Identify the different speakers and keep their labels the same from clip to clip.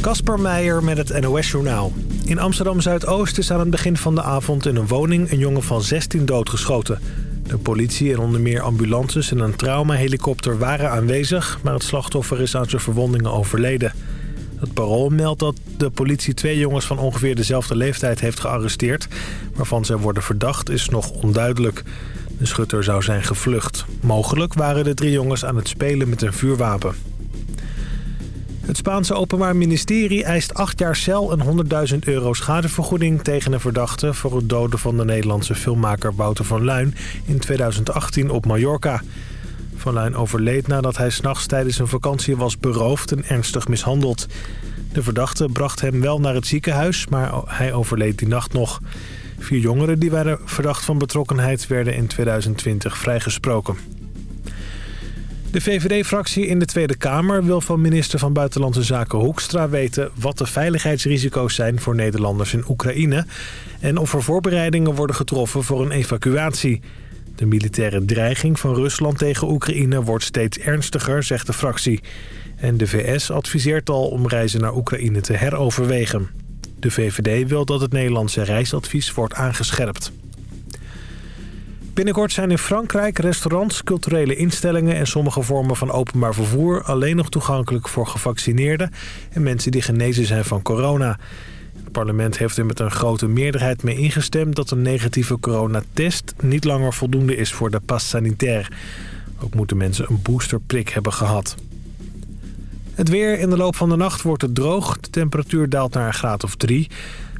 Speaker 1: Kasper Meijer met het NOS-journaal. In Amsterdam-Zuidoost is aan het begin van de avond in een woning een jongen van 16 doodgeschoten. De politie en onder meer ambulances en een traumahelikopter waren aanwezig... maar het slachtoffer is aan zijn verwondingen overleden. Het parool meldt dat de politie twee jongens van ongeveer dezelfde leeftijd heeft gearresteerd. Waarvan zij worden verdacht is nog onduidelijk. De schutter zou zijn gevlucht. Mogelijk waren de drie jongens aan het spelen met een vuurwapen. Het Spaanse Openbaar Ministerie eist acht jaar cel en 100.000 euro schadevergoeding tegen een verdachte... voor het doden van de Nederlandse filmmaker Wouter van Luin in 2018 op Mallorca. Van Luin overleed nadat hij s'nachts tijdens een vakantie was beroofd en ernstig mishandeld. De verdachte bracht hem wel naar het ziekenhuis, maar hij overleed die nacht nog. Vier jongeren die werden verdacht van betrokkenheid werden in 2020 vrijgesproken. De VVD-fractie in de Tweede Kamer wil van minister van Buitenlandse Zaken Hoekstra weten... wat de veiligheidsrisico's zijn voor Nederlanders in Oekraïne... en of er voorbereidingen worden getroffen voor een evacuatie. De militaire dreiging van Rusland tegen Oekraïne wordt steeds ernstiger, zegt de fractie. En de VS adviseert al om reizen naar Oekraïne te heroverwegen. De VVD wil dat het Nederlandse reisadvies wordt aangescherpt. Binnenkort zijn in Frankrijk restaurants, culturele instellingen en sommige vormen van openbaar vervoer alleen nog toegankelijk voor gevaccineerden en mensen die genezen zijn van corona. Het parlement heeft er met een grote meerderheid mee ingestemd dat een negatieve coronatest niet langer voldoende is voor de pas sanitaire. Ook moeten mensen een boosterprik hebben gehad. Het weer in de loop van de nacht wordt het droog. De temperatuur daalt naar een graad of drie.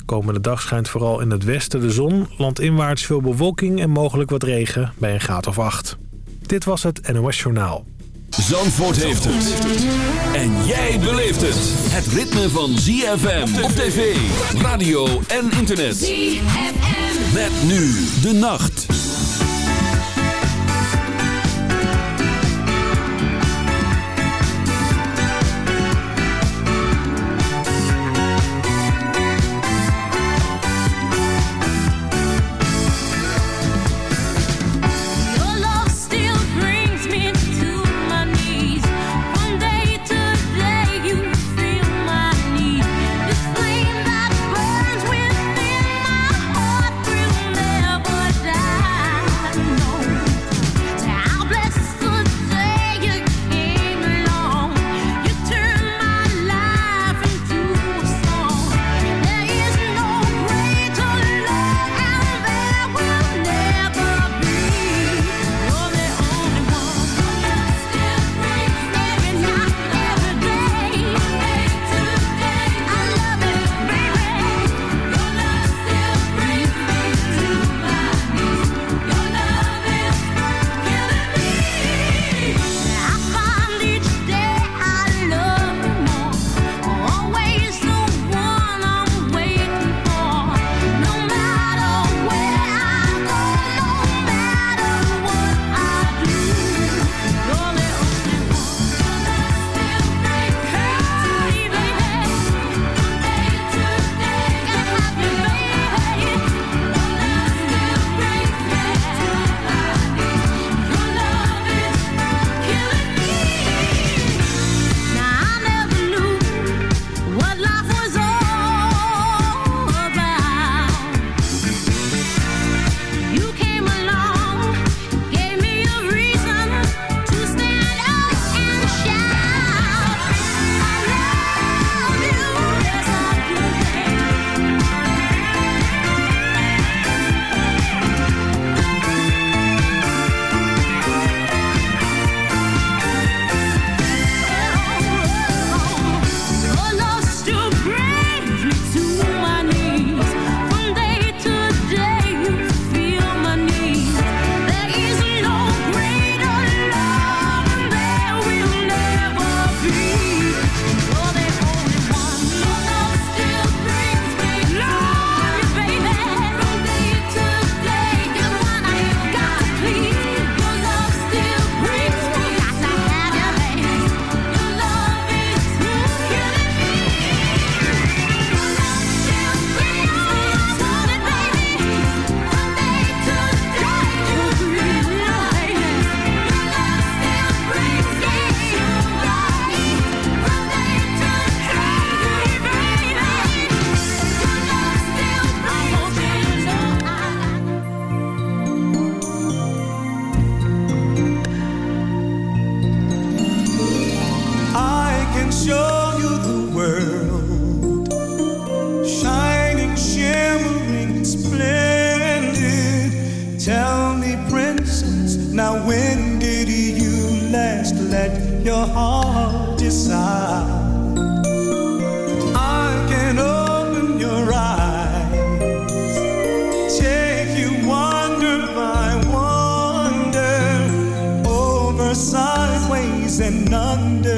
Speaker 1: Komende dag schijnt vooral in het westen de zon. Landinwaarts veel bewolking en mogelijk wat regen bij een graad of acht. Dit was het NOS Journaal.
Speaker 2: Zandvoort heeft het. En jij beleeft het. Het ritme van ZFM op tv, radio en internet. ZFM. Met nu de nacht.
Speaker 3: under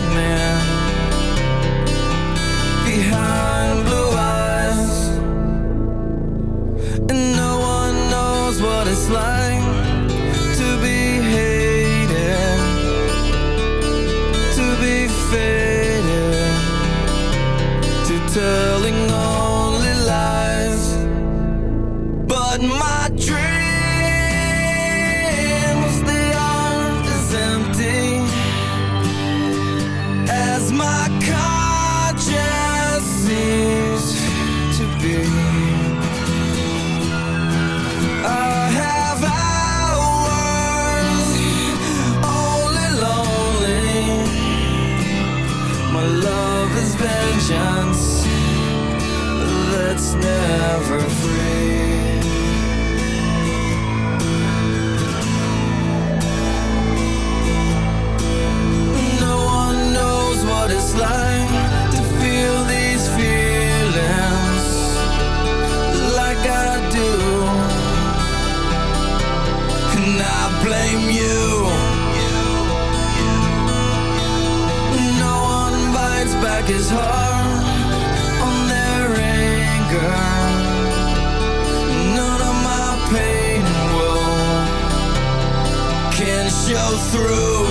Speaker 4: through.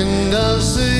Speaker 4: end of sea.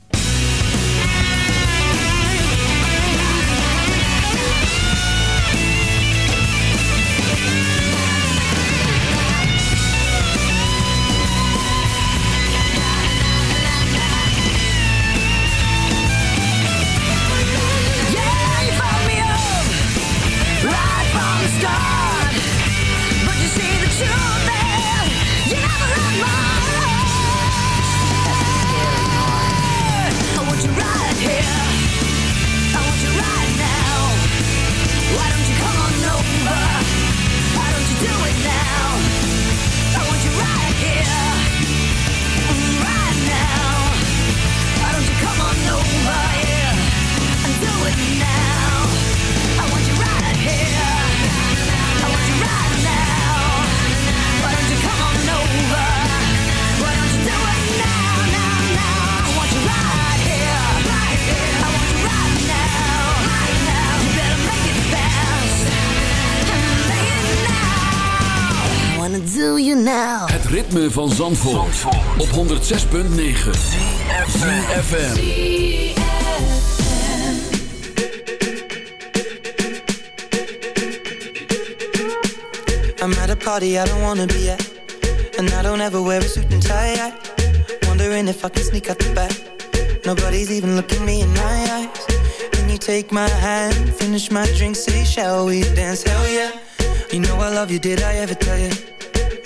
Speaker 2: Van Zandvoort, op 106.9 FM.
Speaker 5: I'm at a party I don't wanna be at And I don't ever wear a suit and tie. I Wondering if I can sneak out the back. Nobody's even looking me in my eyes. Can you take my hand, finish my drink, say shall we dance, hell yeah. You know I love you, did I ever tell you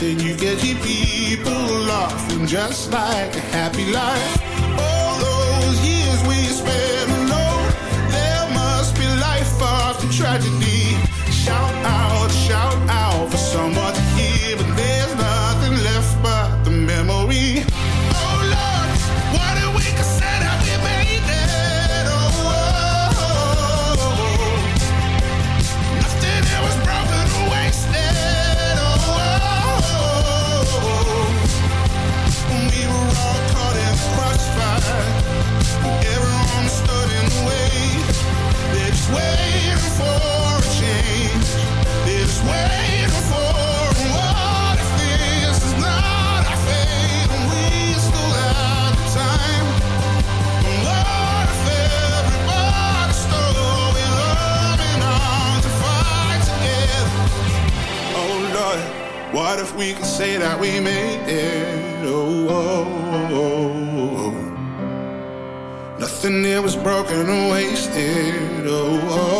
Speaker 6: then you get your people laughing just like a happy life. What if we could say that we made it? Oh, oh, oh, oh. oh, oh. nothing here was broken or wasted. oh. oh